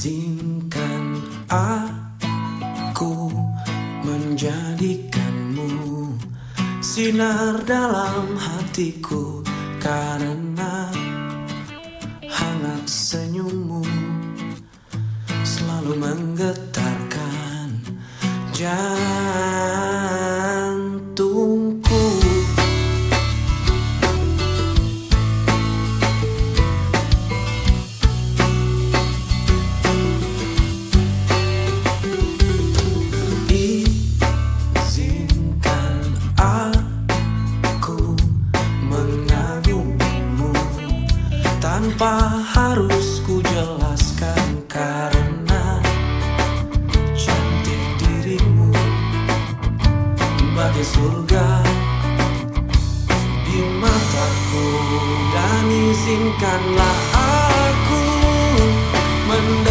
Izinkan aku menjadikanmu Sinar dalam hatiku Karena hangat senyummu Selalu menggetarkan jantungku Tanpa harus ku jelaskan karena Cantik dirimu Bagai surga di mataku. Dan izinkanlah aku mendekapmu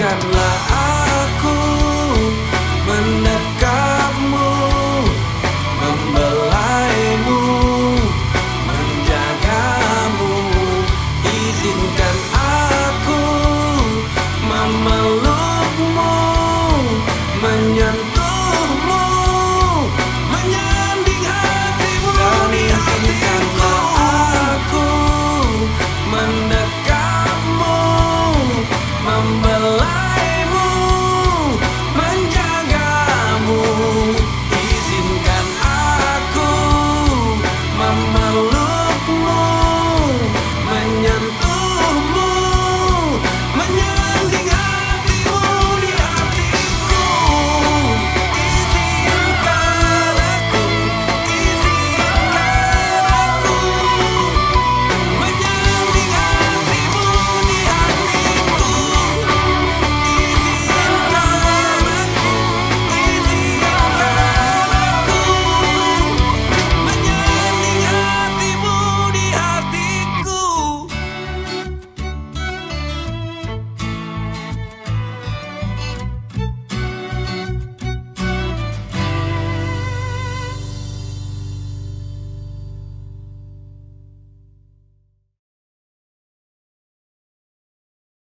izinkanlah aku